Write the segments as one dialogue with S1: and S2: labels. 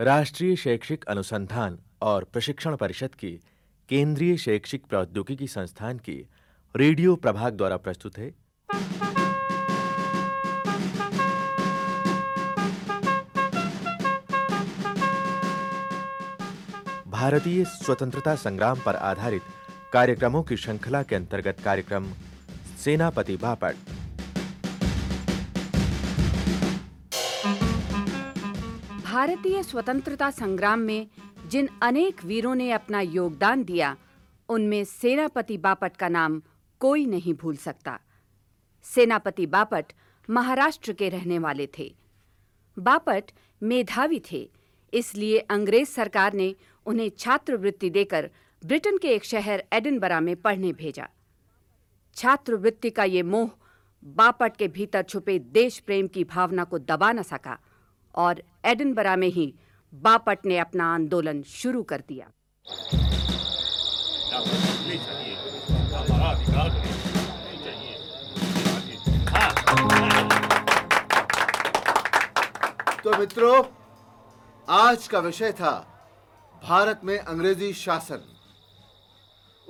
S1: राष्ट्रीय शैक्षिक अनुसंधान और प्रशिक्षण परिषद की केंद्रीय शैक्षिक प्रौद्योगिकी संस्थान की रेडियो प्रभाग द्वारा प्रस्तुत है भारतीय स्वतंत्रता संग्राम पर आधारित कार्यक्रमों की श्रृंखला के अंतर्गत कार्यक्रम सेनापति बापट
S2: भारतीय स्वतंत्रता संग्राम में जिन अनेक वीरों ने अपना योगदान दिया उनमें सेनापति बापट का नाम कोई नहीं भूल सकता सेनापति बापट महाराष्ट्र के रहने वाले थे बापट मेधावी थे इसलिए अंग्रेज सरकार ने उन्हें छात्रवृत्ति देकर ब्रिटेन के एक शहर एडिनबरा में पढ़ने भेजा छात्रवृत्ति का ये मोह बापट के भीतर छुपे देश प्रेम की भावना को दबा न सका और एडनबरा में ही बापट ने अपना आंदोलन शुरू कर दिया
S3: तो मित्रों आज का विषय था भारत में अंग्रेजी शासन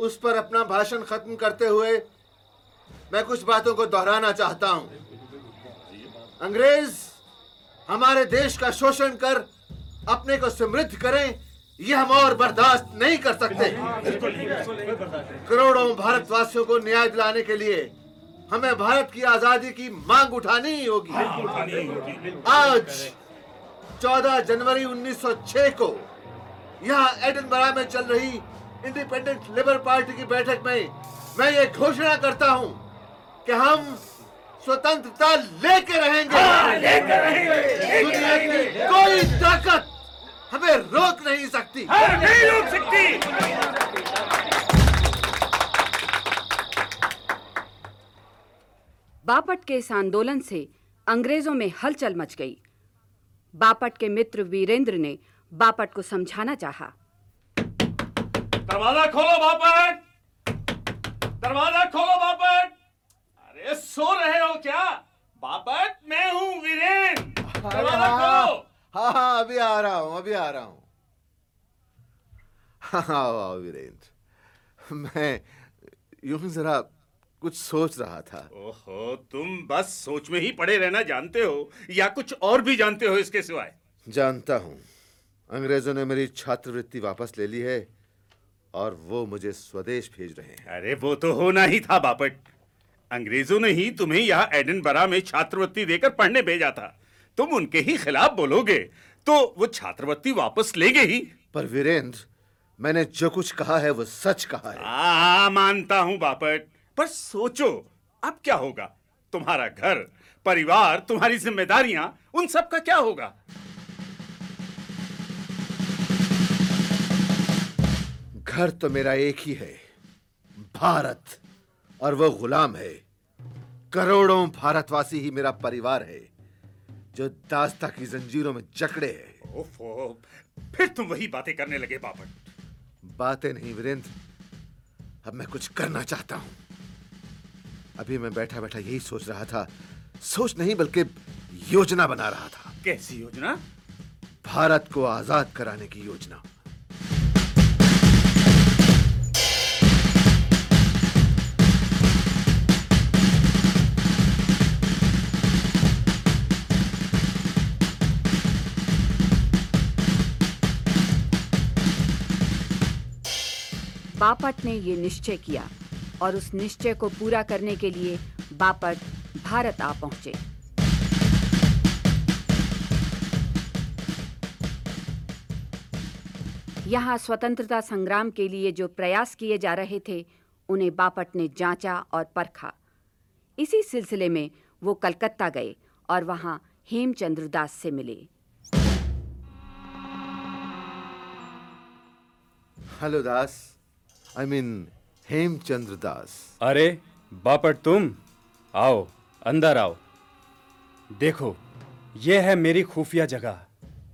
S3: उस पर अपना भाषण खत्म करते हुए मैं कुछ बातों को दोहराना चाहता हूं अंग्रेज हमारे देश का शोषण कर अपने को समृद्ध करें यह हम और बर्दाश्त नहीं कर सकते करोड़ों भारतवासियों को न्याय दिलाने के लिए हमें भारत की आजादी की मांग उठानी ही
S4: होगी
S3: आज 14 जनवरी 1906 को यहाँ एडनबरा में चल रही इंडिपेंडेंट लेबर पार्टी की बैठक में मैं ये घोषणा करता हूँ कि हम स्वतंत्रता लेके रहेंगे हाँ, लेके रहेंगे दुनिया की कोई ताकत हमें रोक नहीं सकती हाँ, नहीं रोक सकती
S2: बापट के इस आंदोलन से अंग्रेजों में हलचल मच गई बापट के मित्र वीरेंद्र ने बापट को समझाना चाहा
S4: दरवाजा खोलो बापट दरवाजा खोलो बापट सो रहे हो क्या बापट मैं हूँ वीरेन हाँ।,
S3: हाँ हाँ अभी आ रहा हूँ अभी आ रहा हूँ हाँ हाँ वीरेन मैं यूं जरा कुछ सोच रहा था
S4: ओहो तुम बस सोच में ही पड़े रहना जानते हो या कुछ और भी जानते हो इसके सिवाय
S3: जानता हूँ अंग्रेजों ने मेरी छात्रवृत्ति वापस ले ली है और वो मुझे स्वदेश भेज
S4: रहे हैं अरे वो तो होना ही था बापट अंग्रेजों ने ही तुम्हें यहाँ एडनबरा में छात्रवृत्ति देकर पढ़ने भेजा था तुम उनके ही खिलाफ बोलोगे तो वो छात्रवृत्ति वापस लेंगे ही पर वीरेंद्र मैंने जो कुछ कहा है
S3: वो सच कहा
S4: है आ हाँ, मानता हूँ बापट पर सोचो अब क्या होगा तुम्हारा घर परिवार तुम्हारी जिम्मेदारियां उन सब का क्या होगा
S3: घर तो मेरा एक ही है भारत और वो गुलाम है करोड़ों भारतवासी ही मेरा परिवार है जो दास्ता की जंजीरों में जकड़े हैं
S4: ओफो फिर तुम वही बातें करने लगे बापट
S3: बातें नहीं वीरेंद्र अब मैं कुछ करना चाहता हूं अभी मैं बैठा बैठा यही सोच रहा था सोच नहीं बल्कि योजना बना रहा
S4: था कैसी योजना
S3: भारत को आजाद कराने
S4: की योजना
S2: बापट ने ये निश्चय किया और उस निश्चय को पूरा करने के लिए बापट भारत आ पहुंचे यहाँ स्वतंत्रता संग्राम के लिए जो प्रयास किए जा रहे थे उन्हें बापट ने जांचा और परखा इसी सिलसिले में वो कलकत्ता गए और वहां हेमचंद्र दास से मिले
S3: hello Das I mean
S4: Hemchandra Das अरे बापट तुम आओ अंदर आओ देखो ये है मेरी खुफिया जगह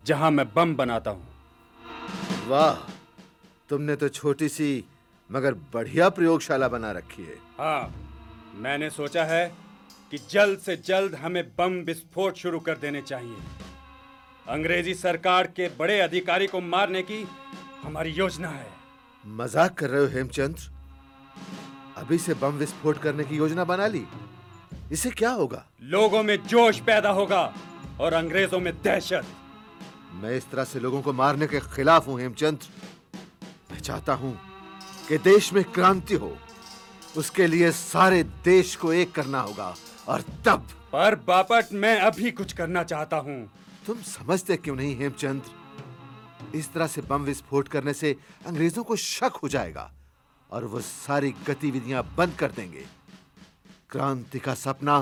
S4: जहां मैं बम बनाता हूं वाह तुमने तो छोटी सी मगर बढ़िया
S3: प्रयोगशाला बना रखी है
S4: हाँ मैंने सोचा है कि जल्द से जल्द हमें बम विस्फोट शुरू कर देने चाहिए अंग्रेजी सरकार के बड़े अधिकारी को मारने की हमारी योजना है
S3: मजाक कर रहे हो हेमचंद्र अभी से बम विस्फोट करने की योजना बना ली इसे क्या होगा लोगों
S4: में जोश पैदा होगा और अंग्रेजों में दहशत
S3: मैं इस तरह से लोगों को मारने के खिलाफ हूं हेमचंद्र मैं चाहता हूं कि देश में क्रांति हो उसके लिए सारे देश को एक करना होगा और तब पर बापट मैं अभी कुछ करना चाहता हूं तुम समझते क्यों नहीं हेमचंद्र इस तरह से बम विस्फोट करने से अंग्रेजों को शक हो जाएगा और वो सारी गतिविधियां बंद कर देंगे क्रांति का सपना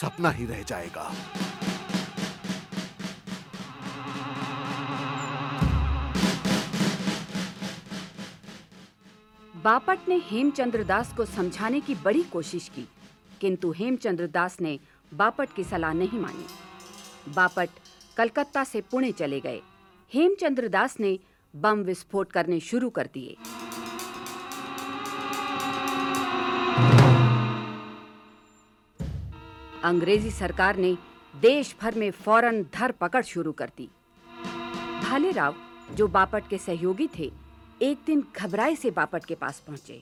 S3: सपना ही रह जाएगा
S2: बापट ने हेमचंद्र दास को समझाने की बड़ी कोशिश की किंतु हेमचंद्र दास ने बापट की सलाह नहीं मानी बापट कलकत्ता से पुणे चले गए हेमचंद्र दास ने बम विस्फोट करने शुरू कर दिए अंग्रेजी सरकार ने देश भर में फौरन धर पकड़ शुरू कर दी भाले राव जो बापट के सहयोगी थे एक दिन घबराए से बापट के पास पहुंचे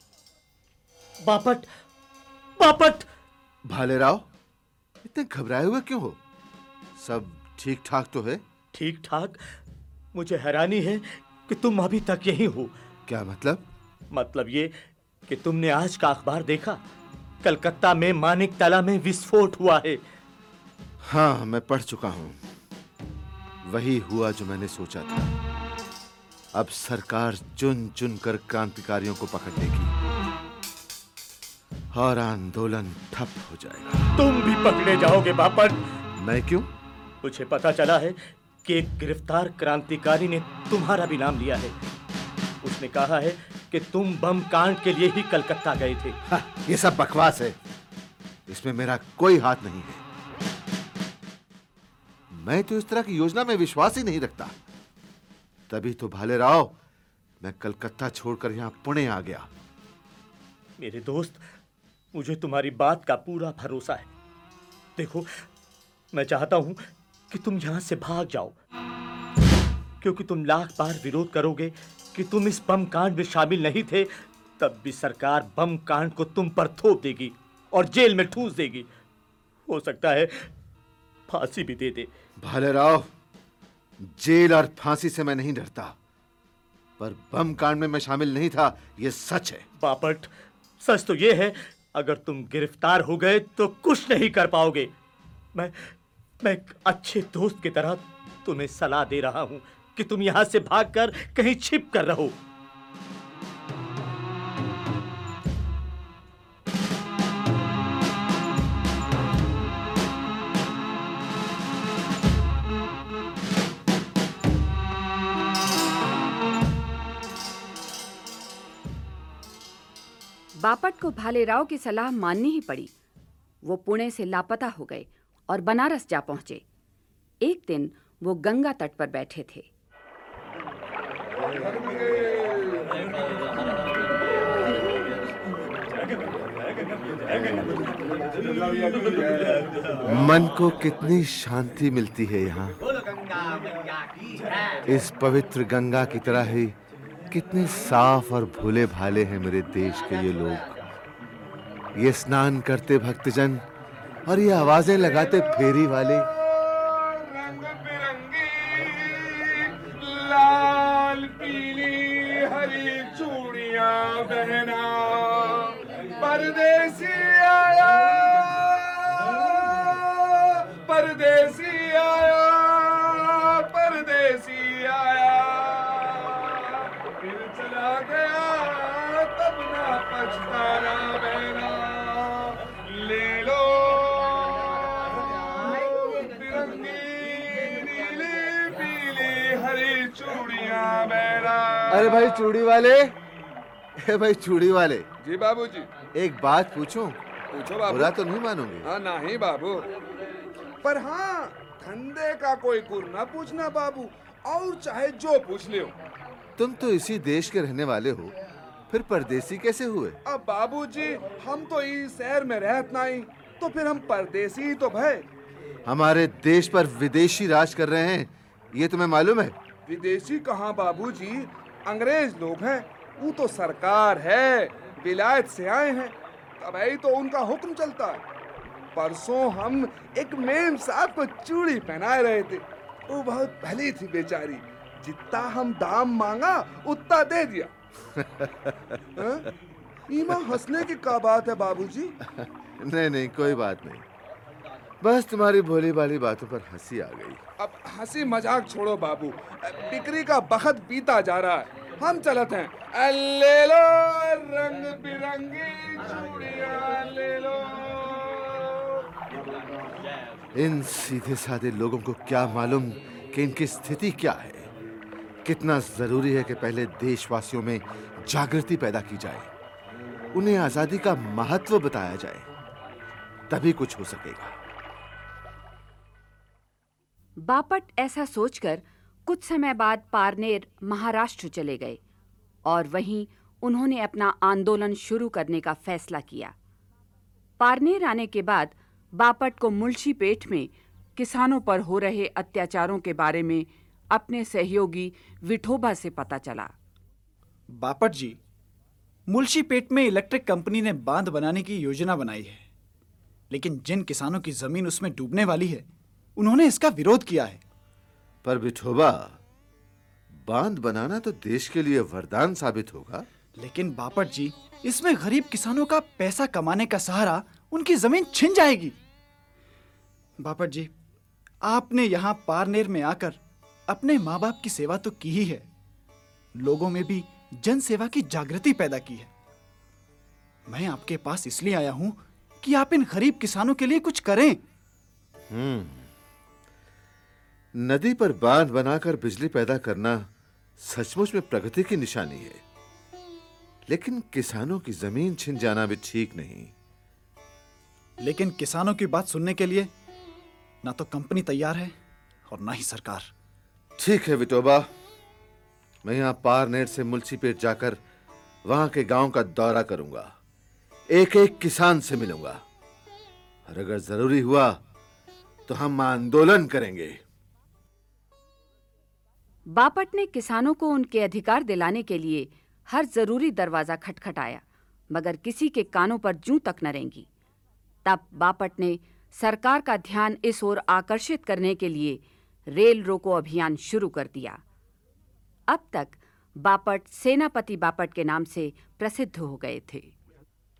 S2: बापट
S3: बापट भाले राव इतने घबराए हुए क्यों हो सब ठीक ठाक तो है ठीक ठाक
S4: मुझे हैरानी है कि तुम अभी तक यही हो क्या मतलब मतलब ये कि तुमने आज का अखबार देखा कलकत्ता में मानिक तला में विस्फोट हुआ है
S3: हाँ मैं पढ़ चुका हूँ वही हुआ जो मैंने सोचा था अब सरकार चुन चुन कर क्रांतिकारियों को पकड़ लेगी और आंदोलन ठप हो जाएगा तुम भी पकड़े
S4: जाओगे बापन मैं क्यों मुझे पता चला है कि एक गिरफ्तार क्रांतिकारी ने तुम्हारा भी नाम लिया है उसने कहा है कि तुम बम कांड के लिए ही कलकत्ता गए थे हाँ,
S3: ये सब बकवास है इसमें मेरा कोई हाथ नहीं है मैं तो इस तरह की योजना में विश्वास ही नहीं रखता तभी तो भाले राव मैं कलकत्ता छोड़कर यहां पुणे आ गया
S4: मेरे दोस्त मुझे तुम्हारी बात का पूरा भरोसा है देखो मैं चाहता हूं कि तुम यहां से भाग जाओ क्योंकि तुम लाख बार विरोध करोगे कि तुम इस बम कांड में शामिल नहीं थे तब भी सरकार बम कांड को तुम पर थोप देगी और जेल में ठूस देगी हो सकता है फांसी भी दे दे भले राव जेल और
S3: फांसी से मैं नहीं डरता पर बम कांड में मैं शामिल नहीं था यह सच है
S4: बापट सच तो यह है अगर तुम गिरफ्तार हो गए तो कुछ नहीं कर पाओगे मैं मैं एक अच्छे दोस्त की तरह तुम्हें सलाह दे रहा हूं कि तुम यहां से भागकर कहीं छिप कर रहो
S2: बापट को भाले राव की सलाह माननी ही पड़ी वो पुणे से लापता हो गए और बनारस जा पहुंचे एक दिन वो गंगा तट पर बैठे थे
S4: मन
S3: को कितनी शांति मिलती है यहाँ इस पवित्र गंगा की तरह ही कितने साफ और भोले भाले हैं मेरे देश के ये लोग ये स्नान करते भक्तजन और ये आवाजें लगाते फेरी वाले रंग
S4: बिरंगी लाल पीली हरी चूड़िया बहना परदेसी आया परदेसी आया परदेसी
S3: आया फिर चला गया तब ना
S4: पछताना
S3: अरे भाई चूड़ी वाले ए भाई चूड़ी वाले जी बाबूजी एक बात पूछूं पूछो बाबू बुरा तो नहीं मानोगे हाँ नहीं बाबू पर हाँ धंधे का कोई कुर ना पूछना बाबू और चाहे जो पूछ लियो तुम तो इसी देश के रहने वाले हो फिर परदेसी कैसे हुए अब बाबूजी हम तो इस शहर में रहते नहीं तो फिर हम परदेसी तो भय हमारे देश पर विदेशी राज कर रहे हैं ये तुम्हें मालूम है
S4: विदेशी कहाँ बाबूजी अंग्रेज लोग हैं वो तो सरकार है
S3: विलायत से आए हैं तभी तो उनका हुक्म चलता है परसों हम एक मेम साहब को चूड़ी पहनाए रहे थे वो बहुत भली थी बेचारी जितना हम दाम मांगा उतना दे दिया ईमा हाँ? हंसने की क्या बात है बाबूजी नहीं नहीं कोई बात नहीं बस तुम्हारी भोली भाली बातों पर हंसी आ गई अब हंसी मजाक छोड़ो बाबू बिक्री का बखत बीता जा रहा है हम चलते हैं ले लो रंग बिरंगी ले लो इन सीधे साधे लोगों को क्या मालूम कि इनकी स्थिति क्या है कितना जरूरी है कि पहले देशवासियों में जागृति पैदा की जाए उन्हें आजादी का महत्व बताया जाए तभी कुछ हो सकेगा
S2: बापट ऐसा सोचकर कुछ समय बाद पारनेर महाराष्ट्र चले गए और वहीं उन्होंने अपना आंदोलन शुरू करने का फैसला किया पारनेर आने के बाद बापट को मुल्शीपेट में किसानों पर हो रहे अत्याचारों के बारे में अपने सहयोगी विठोबा से पता चला
S4: बापट जी मुंशीपेट में इलेक्ट्रिक कंपनी ने बांध बनाने की योजना बनाई है लेकिन जिन किसानों की जमीन उसमें डूबने वाली है उन्होंने इसका विरोध किया है
S3: पर विठोबा बांध बनाना तो देश के लिए वरदान साबित होगा
S4: लेकिन बापट जी इसमें गरीब किसानों का पैसा कमाने का सहारा उनकी जमीन छिन जाएगी बापट जी आपने यहाँ पारनेर में आकर अपने माँ बाप की सेवा तो की ही है लोगों में भी जन सेवा की जागृति पैदा की है मैं आपके पास इसलिए आया हूँ कि आप इन गरीब किसानों के लिए कुछ करें
S3: हम्म नदी पर बांध बनाकर बिजली पैदा करना सचमुच में प्रगति की निशानी है लेकिन किसानों की जमीन छिन जाना भी ठीक नहीं
S4: लेकिन किसानों की बात सुनने के लिए ना तो कंपनी तैयार है और ना ही सरकार
S3: ठीक है विटोबा मैं यहां पारनेर से पेट जाकर वहां के गांव का दौरा करूंगा एक-एक किसान से मिलूंगा और अगर जरूरी हुआ तो हम आंदोलन करेंगे
S2: बापट ने किसानों को उनके अधिकार दिलाने के लिए हर जरूरी दरवाजा खटखटाया मगर किसी के कानों पर जू तक न रेंगी तब बापट ने सरकार का ध्यान इस ओर आकर्षित करने के लिए रेल रोको अभियान शुरू कर दिया अब तक बापट सेनापति बापट के नाम से प्रसिद्ध हो गए थे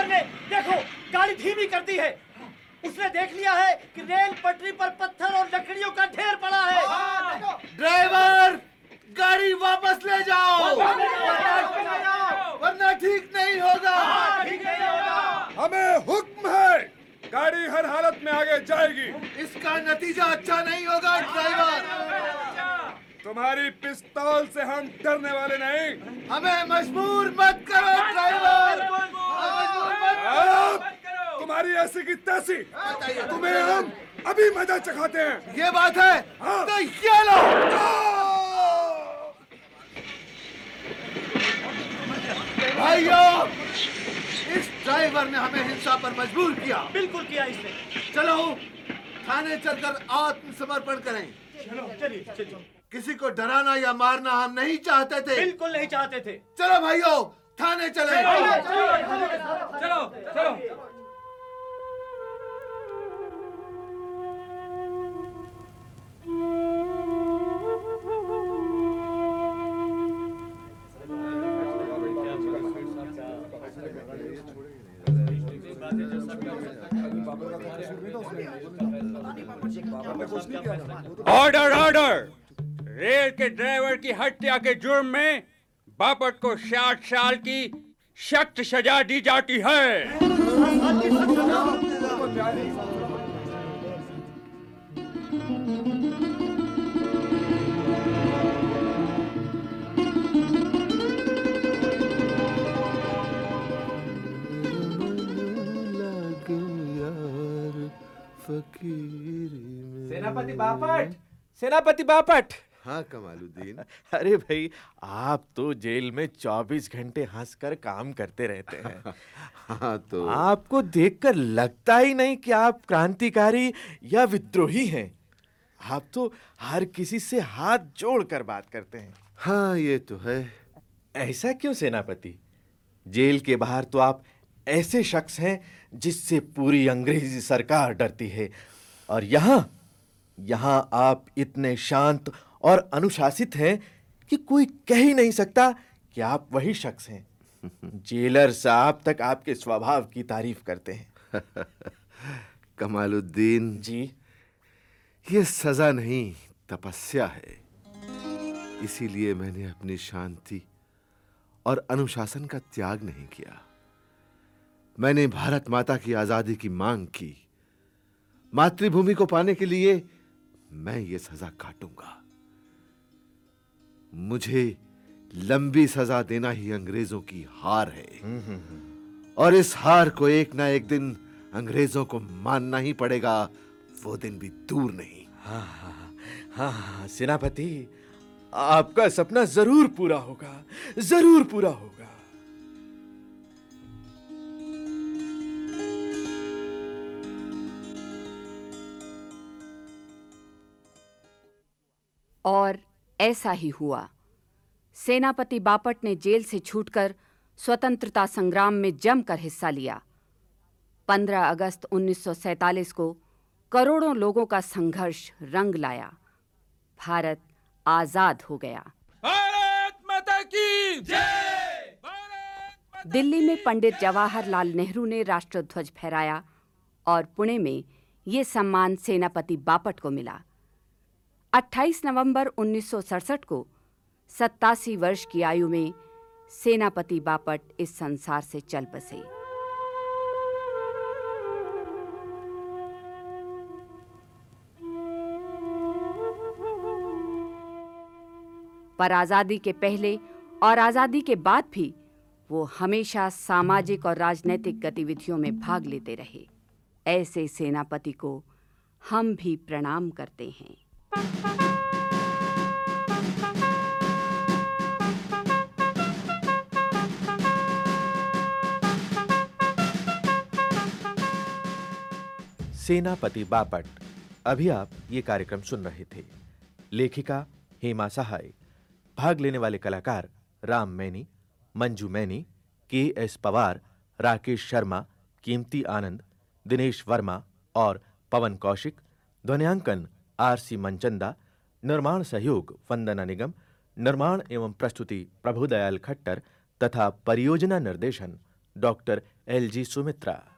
S4: ड्राइवर ने देखो गाड़ी धीमी कर दी है उसने देख लिया है कि रेल पटरी पर पत्थर और लकड़ियों का ढेर पड़ा है ड्राइवर गाड़ी वापस ले जाओ वरना
S3: हाँ, ठीक नहीं होगा
S4: हमें हुक्म है गाड़ी हर हालत में आगे जाएगी
S3: इसका नतीजा अच्छा नहीं होगा ड्राइवर तुम्हारी पिस्तौल से हम डरने वाले नहीं हमें मजबूर मत करो ड्राइवर तुम्हारी ऐसी की तैसी तुम्हें हम अभी मजा चखाते हैं ये बात है हाँ। तो ये लो भाइयों इस ड्राइवर ने हमें हिंसा पर मजबूर किया बिल्कुल किया इसने चलो थाने चलकर आत्मसमर्पण करें चलो चलिए चलिए किसी को डराना या मारना हम नहीं चाहते थे बिल्कुल नहीं चाहते थे चलो भाइयों थाने चले
S2: चलो चलो
S4: ऑर्डर ड्राइवर की हत्या के जुर्म में बापट को साठ साल की सख्त सजा दी जाती है
S3: सेनापति बापट सेनापति बापट
S1: हाँ कमालुद्दीन अरे भाई आप तो जेल में 24 घंटे हंसकर काम करते रहते हैं हाँ तो आपको देखकर लगता ही नहीं कि आप क्रांतिकारी या विद्रोही हैं आप तो हर किसी से हाथ जोड़कर बात करते हैं हाँ ये तो है ऐसा क्यों सेनापति जेल के बाहर तो आप ऐसे शख्स हैं जिससे पूरी अंग्रेजी सरकार डरती है और यहाँ यहाँ आप इतने शांत और अनुशासित हैं कि कोई कह ही नहीं सकता कि आप वही शख्स हैं जेलर साहब तक
S3: आपके स्वभाव की तारीफ करते हैं कमालुद्दीन जी ये सजा नहीं तपस्या है इसीलिए मैंने अपनी शांति और अनुशासन का त्याग नहीं किया मैंने भारत माता की आजादी की मांग की मातृभूमि को पाने के लिए मैं ये सजा काटूंगा मुझे लंबी सजा देना ही अंग्रेजों की हार है और इस हार को एक ना एक दिन अंग्रेजों को मानना ही पड़ेगा वो दिन भी दूर नहीं हाँ हाँ हाँ हाँ, हाँ सेनापति आपका
S1: सपना जरूर पूरा होगा जरूर पूरा होगा
S2: और ऐसा ही हुआ सेनापति बापट ने जेल से छूटकर स्वतंत्रता संग्राम में जमकर हिस्सा लिया 15 अगस्त 1947 को करोड़ों लोगों का संघर्ष रंग लाया भारत आजाद हो गया भारत माता की जय दिल्ली में पंडित जवाहरलाल नेहरू ने राष्ट्रध्वज फहराया और पुणे में ये सम्मान सेनापति बापट को मिला 28 नवंबर उन्नीस को सत्तासी वर्ष की आयु में सेनापति बापट इस संसार से चल बसे पर आजादी के पहले और आजादी के बाद भी वो हमेशा सामाजिक और राजनैतिक गतिविधियों में भाग लेते रहे ऐसे सेनापति को हम भी प्रणाम करते हैं
S1: सेनापति बापट अभी आप ये कार्यक्रम सुन रहे थे लेखिका हेमा सहाय भाग लेने वाले कलाकार राम मैनी मंजू मैनी के एस पवार राकेश शर्मा कीमती आनंद दिनेश वर्मा और पवन कौशिक ध्वनियांकन आर सी मनचंदा निर्माण सहयोग वंदना निगम निर्माण एवं प्रस्तुति प्रभुदयाल खट्टर तथा परियोजना निर्देशन डॉक्टर एल जी सुमित्रा